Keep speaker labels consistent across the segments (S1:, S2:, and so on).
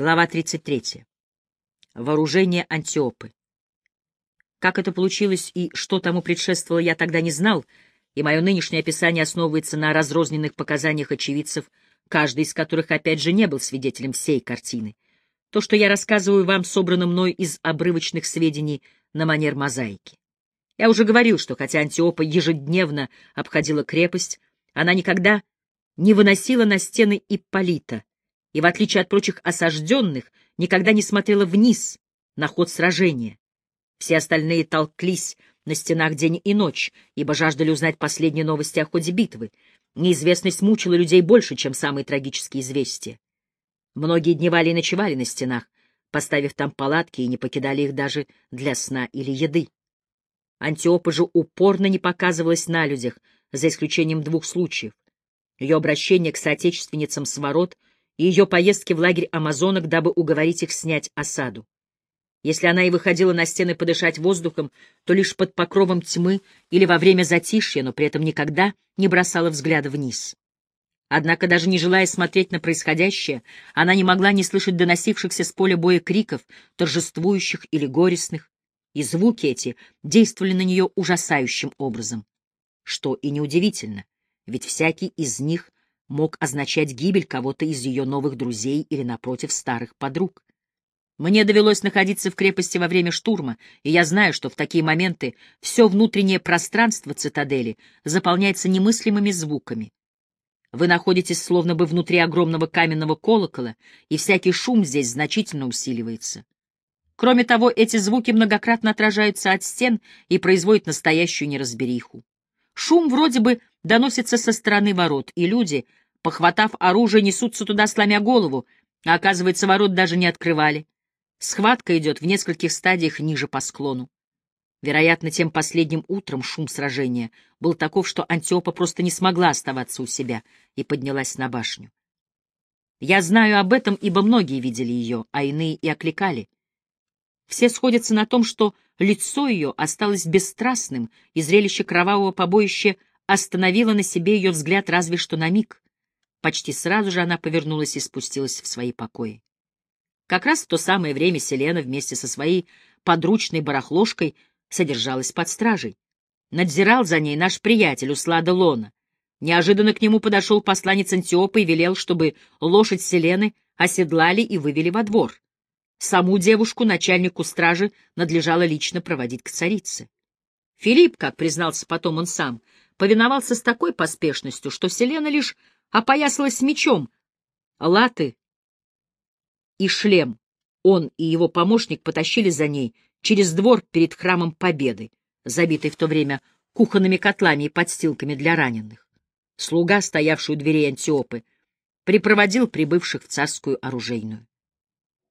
S1: Глава 33. Вооружение Антиопы. Как это получилось и что тому предшествовало, я тогда не знал, и мое нынешнее описание основывается на разрозненных показаниях очевидцев, каждый из которых, опять же, не был свидетелем всей картины. То, что я рассказываю вам, собрано мной из обрывочных сведений на манер мозаики. Я уже говорил, что хотя Антиопа ежедневно обходила крепость, она никогда не выносила на стены Ипполита, и, в отличие от прочих осажденных, никогда не смотрела вниз на ход сражения. Все остальные толклись на стенах день и ночь, ибо жаждали узнать последние новости о ходе битвы. Неизвестность мучила людей больше, чем самые трагические известия. Многие дневали и ночевали на стенах, поставив там палатки и не покидали их даже для сна или еды. Антиопа же упорно не показывалась на людях, за исключением двух случаев. Ее обращение к соотечественницам с ворот и ее поездки в лагерь амазонок, дабы уговорить их снять осаду. Если она и выходила на стены подышать воздухом, то лишь под покровом тьмы или во время затишья, но при этом никогда не бросала взгляда вниз. Однако, даже не желая смотреть на происходящее, она не могла не слышать доносившихся с поля боя криков, торжествующих или горестных, и звуки эти действовали на нее ужасающим образом. Что и неудивительно, ведь всякий из них мог означать гибель кого-то из ее новых друзей или, напротив, старых подруг. Мне довелось находиться в крепости во время штурма, и я знаю, что в такие моменты все внутреннее пространство цитадели заполняется немыслимыми звуками. Вы находитесь словно бы внутри огромного каменного колокола, и всякий шум здесь значительно усиливается. Кроме того, эти звуки многократно отражаются от стен и производят настоящую неразбериху. Шум вроде бы доносится со стороны ворот, и люди, похватав оружие, несутся туда, сломя голову, а оказывается, ворот даже не открывали. Схватка идет в нескольких стадиях ниже по склону. Вероятно, тем последним утром шум сражения был таков, что Антиопа просто не смогла оставаться у себя и поднялась на башню. Я знаю об этом, ибо многие видели ее, а иные и окликали. Все сходятся на том, что лицо ее осталось бесстрастным, и зрелище кровавого побоища остановило на себе ее взгляд разве что на миг. Почти сразу же она повернулась и спустилась в свои покои. Как раз в то самое время Селена вместе со своей подручной барахложкой содержалась под стражей. Надзирал за ней наш приятель Услада Лона. Неожиданно к нему подошел посланец Антиопа и велел, чтобы лошадь Селены оседлали и вывели во двор. Саму девушку начальнику стражи надлежало лично проводить к царице. Филипп, как признался потом он сам, повиновался с такой поспешностью, что Селена лишь опоясалась мечом. Латы и шлем он и его помощник потащили за ней через двор перед храмом Победы, забитый в то время кухонными котлами и подстилками для раненых. Слуга, стоявший у дверей Антиопы, припроводил прибывших в царскую оружейную.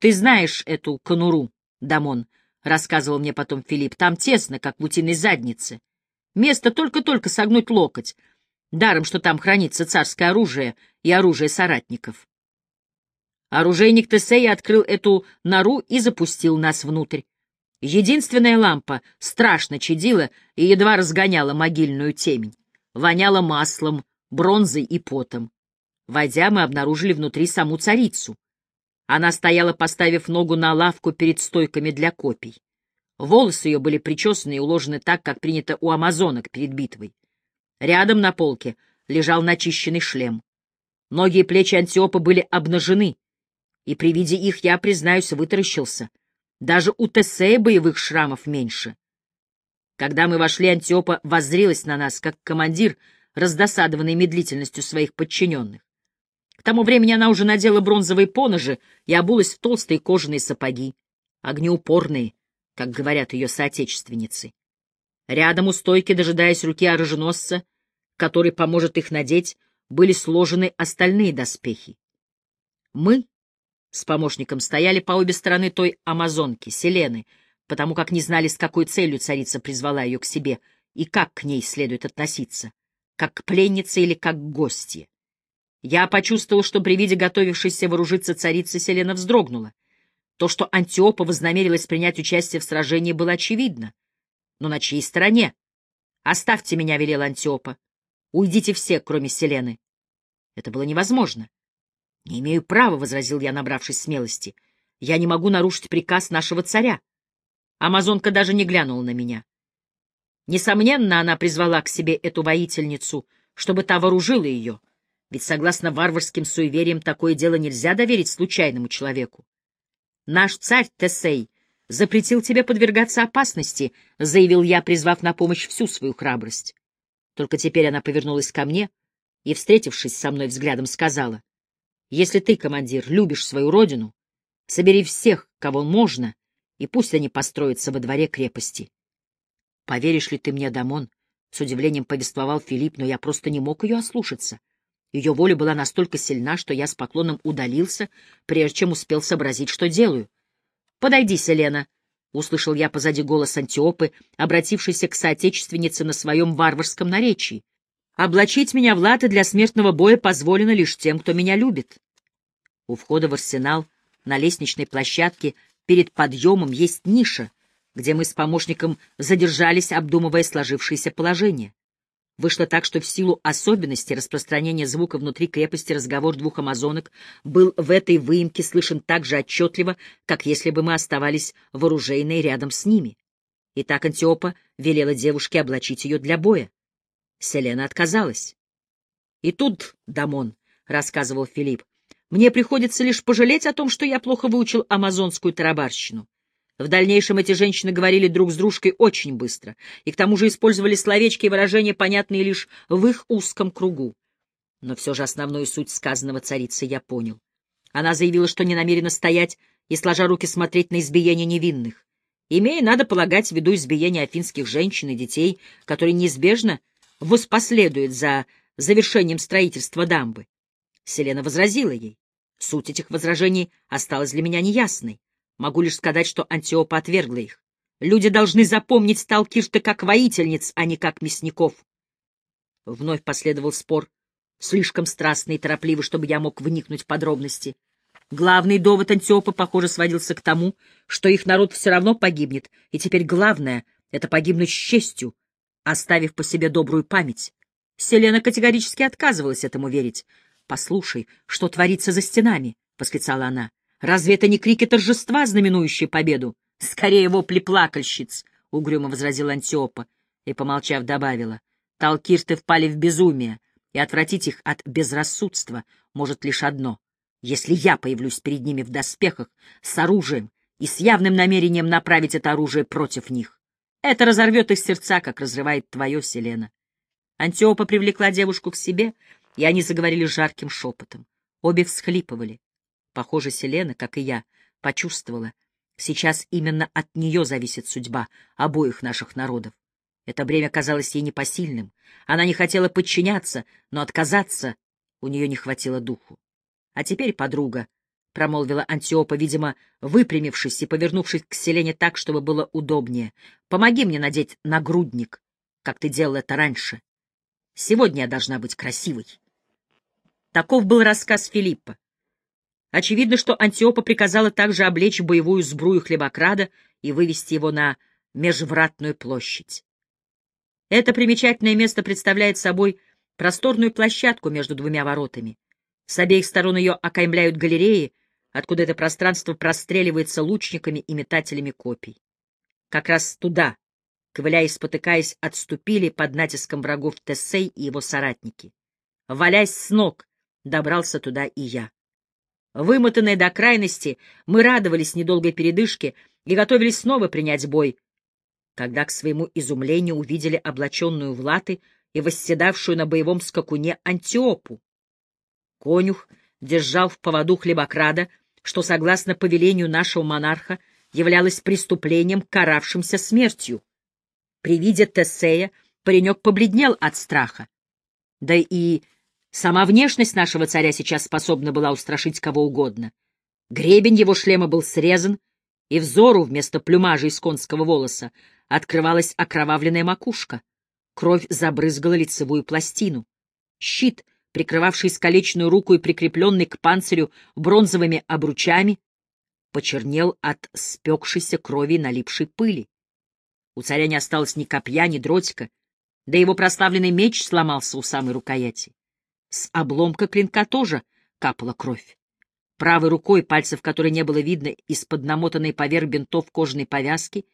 S1: Ты знаешь эту конуру, Дамон, — рассказывал мне потом Филипп. Там тесно, как в утиной заднице. Место только-только согнуть локоть. Даром, что там хранится царское оружие и оружие соратников. Оружейник Тесея открыл эту нору и запустил нас внутрь. Единственная лампа страшно чадила и едва разгоняла могильную темень. Воняла маслом, бронзой и потом. Войдя, мы обнаружили внутри саму царицу. Она стояла, поставив ногу на лавку перед стойками для копий. Волосы ее были причесаны и уложены так, как принято у амазонок перед битвой. Рядом на полке лежал начищенный шлем. Ноги и плечи Антиопа были обнажены, и при виде их я, признаюсь, вытаращился. Даже у Тесея боевых шрамов меньше. Когда мы вошли, Антиопа воззрилась на нас, как командир, раздосадованный медлительностью своих подчиненных. К тому времени она уже надела бронзовые поножи и обулась в толстые кожаные сапоги, огнеупорные, как говорят ее соотечественницы. Рядом у стойки, дожидаясь руки оруженосца, который поможет их надеть, были сложены остальные доспехи. Мы с помощником стояли по обе стороны той амазонки, Селены, потому как не знали, с какой целью царица призвала ее к себе и как к ней следует относиться, как к пленнице или как к гостье. Я почувствовал, что при виде готовившейся вооружиться царицы Селена вздрогнула. То, что Антиопа вознамерилась принять участие в сражении, было очевидно. Но на чьей стороне? «Оставьте меня», — велел Антиопа. «Уйдите все, кроме Селены». Это было невозможно. Не имею права, — возразил я, набравшись смелости. Я не могу нарушить приказ нашего царя. Амазонка даже не глянула на меня. Несомненно, она призвала к себе эту воительницу, чтобы та вооружила ее, ведь, согласно варварским суевериям, такое дело нельзя доверить случайному человеку. Наш царь Тесей запретил тебе подвергаться опасности, — заявил я, призвав на помощь всю свою храбрость. Только теперь она повернулась ко мне и, встретившись со мной взглядом, сказала, — Если ты, командир, любишь свою родину, собери всех, кого можно, и пусть они построятся во дворе крепости. Поверишь ли ты мне, Дамон? С удивлением повествовал Филипп, но я просто не мог ее ослушаться. Ее воля была настолько сильна, что я с поклоном удалился, прежде чем успел сообразить, что делаю. — Подойди, Селена, — услышал я позади голос Антиопы, обратившийся к соотечественнице на своем варварском наречии. — Облачить меня в латы для смертного боя позволено лишь тем, кто меня любит. У входа в арсенал на лестничной площадке перед подъемом есть ниша, где мы с помощником задержались, обдумывая сложившееся положение. Вышло так, что в силу особенностей распространения звука внутри крепости разговор двух амазонок был в этой выемке слышен так же отчетливо, как если бы мы оставались вооруженные рядом с ними. И так Антиопа велела девушке облачить ее для боя. Селена отказалась. «И тут, Дамон», — рассказывал Филипп, — «мне приходится лишь пожалеть о том, что я плохо выучил амазонскую тарабарщину. В дальнейшем эти женщины говорили друг с дружкой очень быстро, и к тому же использовали словечки и выражения, понятные лишь в их узком кругу. Но все же основную суть сказанного царицы я понял. Она заявила, что не намерена стоять и, сложа руки, смотреть на избиение невинных, имея, надо полагать, в виду избиение афинских женщин и детей, которые неизбежно воспоследуют за завершением строительства дамбы. Селена возразила ей. Суть этих возражений осталась для меня неясной. Могу лишь сказать, что Антиопа отвергла их. Люди должны запомнить Сталкирта как воительниц, а не как мясников. Вновь последовал спор, слишком страстный и торопливый, чтобы я мог вникнуть в подробности. Главный довод Антиопа, похоже, сводился к тому, что их народ все равно погибнет, и теперь главное — это погибнуть с честью, оставив по себе добрую память. Селена категорически отказывалась этому верить. «Послушай, что творится за стенами!» — восклицала она. Разве это не крики торжества, знаменующие победу? Скорее вопли плакальщиц, — угрюмо возразила Антиопа и, помолчав, добавила. Талкирты впали в безумие, и отвратить их от безрассудства может лишь одно. Если я появлюсь перед ними в доспехах, с оружием и с явным намерением направить это оружие против них, это разорвет их сердца, как разрывает твое, Селена. Антиопа привлекла девушку к себе, и они заговорили жарким шепотом. Обе всхлипывали. Похоже, Селена, как и я, почувствовала. Сейчас именно от нее зависит судьба обоих наших народов. Это бремя казалось ей непосильным. Она не хотела подчиняться, но отказаться у нее не хватило духу. А теперь, подруга, — промолвила Антиопа, видимо, выпрямившись и повернувшись к Селене так, чтобы было удобнее, — помоги мне надеть нагрудник, как ты делал это раньше. Сегодня я должна быть красивой. Таков был рассказ Филиппа. Очевидно, что Антиопа приказала также облечь боевую сбрую хлебокрада и вывести его на межвратную площадь. Это примечательное место представляет собой просторную площадку между двумя воротами. С обеих сторон ее окаймляют галереи, откуда это пространство простреливается лучниками и метателями копий. Как раз туда, ковыляя и спотыкаясь, отступили под натиском врагов Тессей и его соратники. Валясь с ног, добрался туда и я. Вымотанные до крайности, мы радовались недолгой передышке и готовились снова принять бой, когда к своему изумлению увидели облаченную в латы и восседавшую на боевом скакуне Антиопу. Конюх держал в поводу хлебокрада, что, согласно повелению нашего монарха, являлось преступлением, каравшимся смертью. При виде Тесея паренек побледнел от страха. Да и Сама внешность нашего царя сейчас способна была устрашить кого угодно. Гребень его шлема был срезан, и взору вместо плюмажа из конского волоса открывалась окровавленная макушка. Кровь забрызгала лицевую пластину. Щит, прикрывавший искалеченную руку и прикрепленный к панцирю бронзовыми обручами, почернел от спекшейся крови и налипшей пыли. У царя не осталось ни копья, ни дротика, да его прославленный меч сломался у самой рукояти. С обломка клинка тоже капала кровь. Правой рукой, пальцев которой не было видно из-под намотанной поверх бинтов кожаной повязки,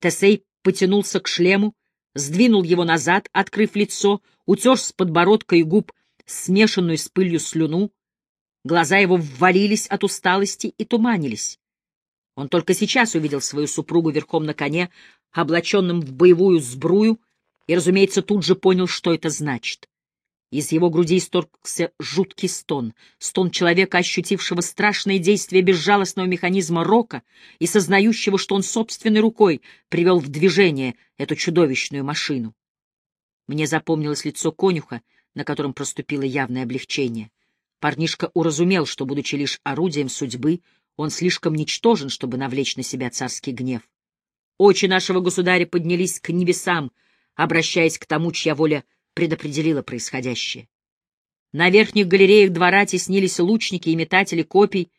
S1: Тесей потянулся к шлему, сдвинул его назад, открыв лицо, утер с подбородка и губ смешанную с пылью слюну. Глаза его ввалились от усталости и туманились. Он только сейчас увидел свою супругу верхом на коне, облаченным в боевую сбрую, и, разумеется, тут же понял, что это значит. Из его груди исторгся жуткий стон, стон человека, ощутившего страшное действие безжалостного механизма рока и сознающего, что он собственной рукой привел в движение эту чудовищную машину. Мне запомнилось лицо конюха, на котором проступило явное облегчение. Парнишка уразумел, что, будучи лишь орудием судьбы, он слишком ничтожен, чтобы навлечь на себя царский гнев. Очи нашего государя поднялись к небесам, обращаясь к тому, чья воля предопределила происходящее. На верхних галереях двора теснились лучники и метатели копий,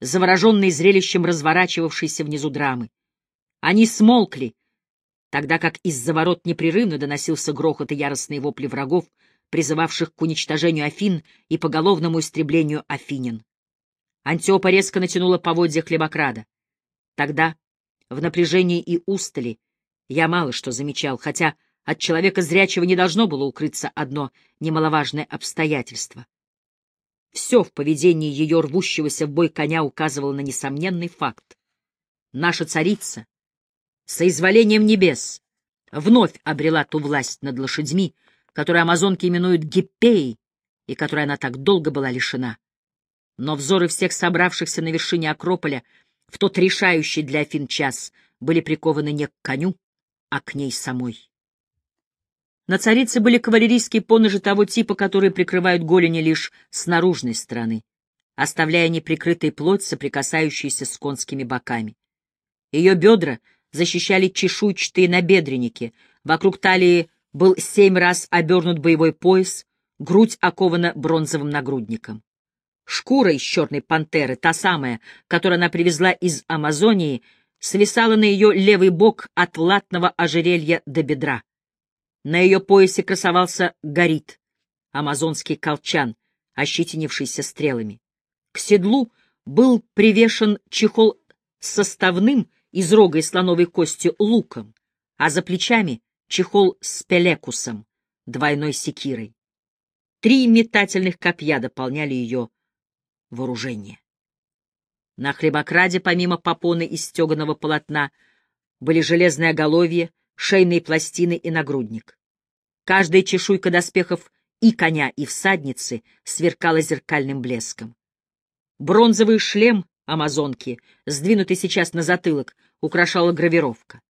S1: завороженные зрелищем разворачивавшейся внизу драмы. Они смолкли, тогда как из-за ворот непрерывно доносился грохот и яростные вопли врагов, призывавших к уничтожению Афин и поголовному истреблению Афинин. Антиопа резко натянула поводья хлебокрада. Тогда, в напряжении и устали, я мало что замечал, хотя от человека зрячего не должно было укрыться одно немаловажное обстоятельство. Все в поведении ее рвущегося в бой коня указывало на несомненный факт. Наша царица, соизволением небес, вновь обрела ту власть над лошадьми, которую амазонки именуют Гиппеей, и которой она так долго была лишена. Но взоры всех собравшихся на вершине Акрополя в тот решающий для Афин час были прикованы не к коню, а к ней самой. На царице были кавалерийские поножи того типа, которые прикрывают голени лишь с наружной стороны, оставляя неприкрытой плоть, соприкасающуюся с конскими боками. Ее бедра защищали чешуйчатые набедренники, вокруг талии был семь раз обернут боевой пояс, грудь окована бронзовым нагрудником. Шкура из черной пантеры, та самая, которую она привезла из Амазонии, свисала на ее левый бок от латного ожерелья до бедра. На ее поясе красовался горит, амазонский колчан, ощетинившийся стрелами. К седлу был привешен чехол с составным из рога и слоновой кости луком, а за плечами — чехол с пелекусом, двойной секирой. Три метательных копья дополняли ее вооружение. На хлебокраде, помимо попоны из стеганого полотна, были железное оголовье, шейные пластины и нагрудник. Каждая чешуйка доспехов и коня, и всадницы сверкала зеркальным блеском. Бронзовый шлем амазонки, сдвинутый сейчас на затылок, украшала гравировка.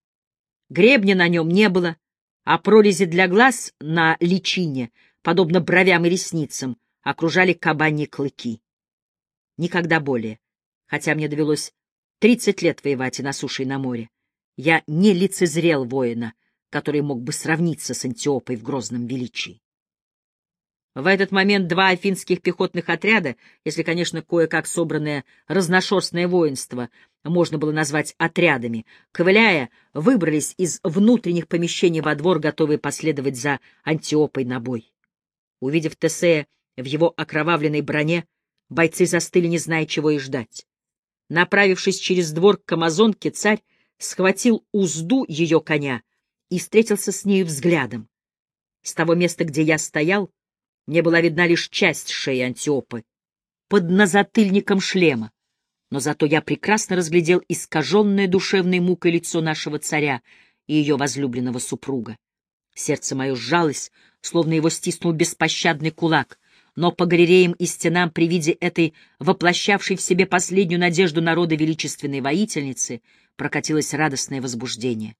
S1: Гребня на нем не было, а прорези для глаз на личине, подобно бровям и ресницам, окружали кабаньи клыки. Никогда более, хотя мне довелось тридцать лет воевать и на суше, и на море, я не лицезрел воина, который мог бы сравниться с Антиопой в грозном величии. В этот момент два афинских пехотных отряда, если, конечно, кое-как собранное разношерстное воинство можно было назвать отрядами, ковыляя, выбрались из внутренних помещений во двор, готовые последовать за Антиопой на бой. Увидев Тесея в его окровавленной броне, бойцы застыли, не зная, чего и ждать. Направившись через двор к амазонке, царь схватил узду ее коня и встретился с нею взглядом. С того места, где я стоял, мне была видна лишь часть шеи Антиопы, под назатыльником шлема, но зато я прекрасно разглядел искаженное душевной мукой лицо нашего царя и ее возлюбленного супруга. Сердце мое сжалось, словно его стиснул беспощадный кулак, но по галереям и стенам при виде этой воплощавшей в себе последнюю надежду народа величественной воительницы прокатилось радостное возбуждение.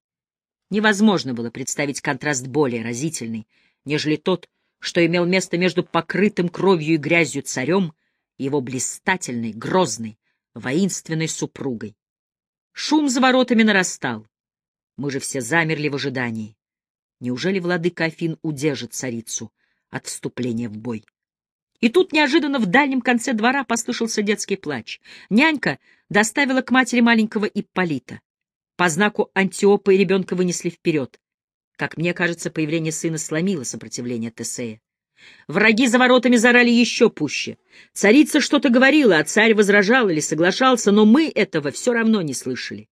S1: Невозможно было представить контраст более разительный, нежели тот, что имел место между покрытым кровью и грязью царем и его блистательной, грозной, воинственной супругой. Шум за воротами нарастал. Мы же все замерли в ожидании. Неужели владыка Афин удержит царицу от вступления в бой? И тут неожиданно в дальнем конце двора послышался детский плач. Нянька доставила к матери маленького Ипполита. По знаку Антиопы ребенка вынесли вперед. Как мне кажется, появление сына сломило сопротивление Тесея. Враги за воротами зарали еще пуще. Царица что-то говорила, а царь возражал или соглашался, но мы этого все равно не слышали.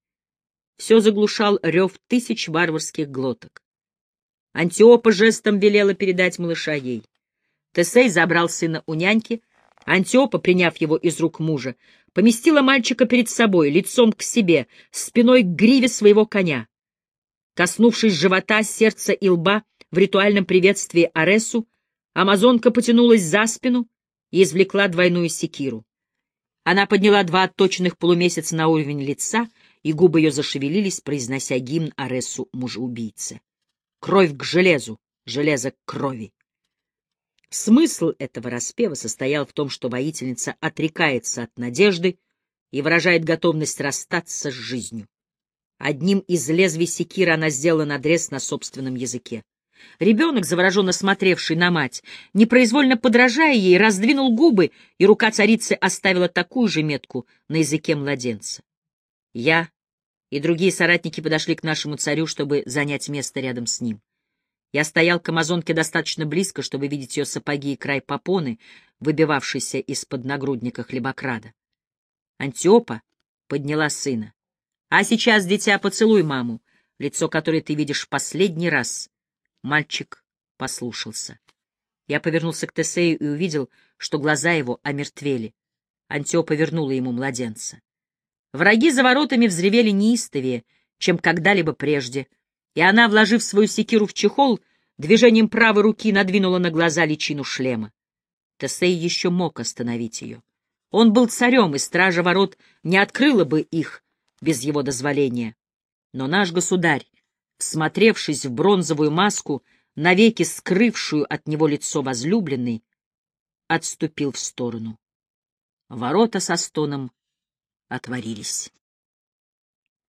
S1: Все заглушал рев тысяч варварских глоток. Антиопа жестом велела передать малыша ей. Тесей забрал сына у няньки, Антиопа, приняв его из рук мужа, поместила мальчика перед собой, лицом к себе, спиной к гриве своего коня. Коснувшись живота, сердца и лба в ритуальном приветствии Аресу, амазонка потянулась за спину и извлекла двойную секиру. Она подняла два отточенных полумесяца на уровень лица, и губы ее зашевелились, произнося гимн Аресу мужеубийце. Кровь к железу, железо к крови. Смысл этого распева состоял в том, что воительница отрекается от надежды и выражает готовность расстаться с жизнью. Одним из лезвий секира она сделала надрез на собственном языке. Ребенок, завороженно смотревший на мать, непроизвольно подражая ей, раздвинул губы, и рука царицы оставила такую же метку на языке младенца. Я и другие соратники подошли к нашему царю, чтобы занять место рядом с ним. Я стоял к амазонке достаточно близко, чтобы видеть ее сапоги и край попоны, выбивавшийся из-под нагрудника хлебокрада. Антиопа подняла сына. — А сейчас, дитя, поцелуй маму, лицо которой ты видишь в последний раз. Мальчик послушался. Я повернулся к Тесею и увидел, что глаза его омертвели. Антиопа вернула ему младенца. Враги за воротами взревели неистовее, чем когда-либо прежде — и она, вложив свою секиру в чехол, движением правой руки надвинула на глаза личину шлема. Тесей еще мог остановить ее. Он был царем, и стража ворот не открыла бы их без его дозволения. Но наш государь, всмотревшись в бронзовую маску, навеки скрывшую от него лицо возлюбленной, отступил в сторону. Ворота со стоном отворились.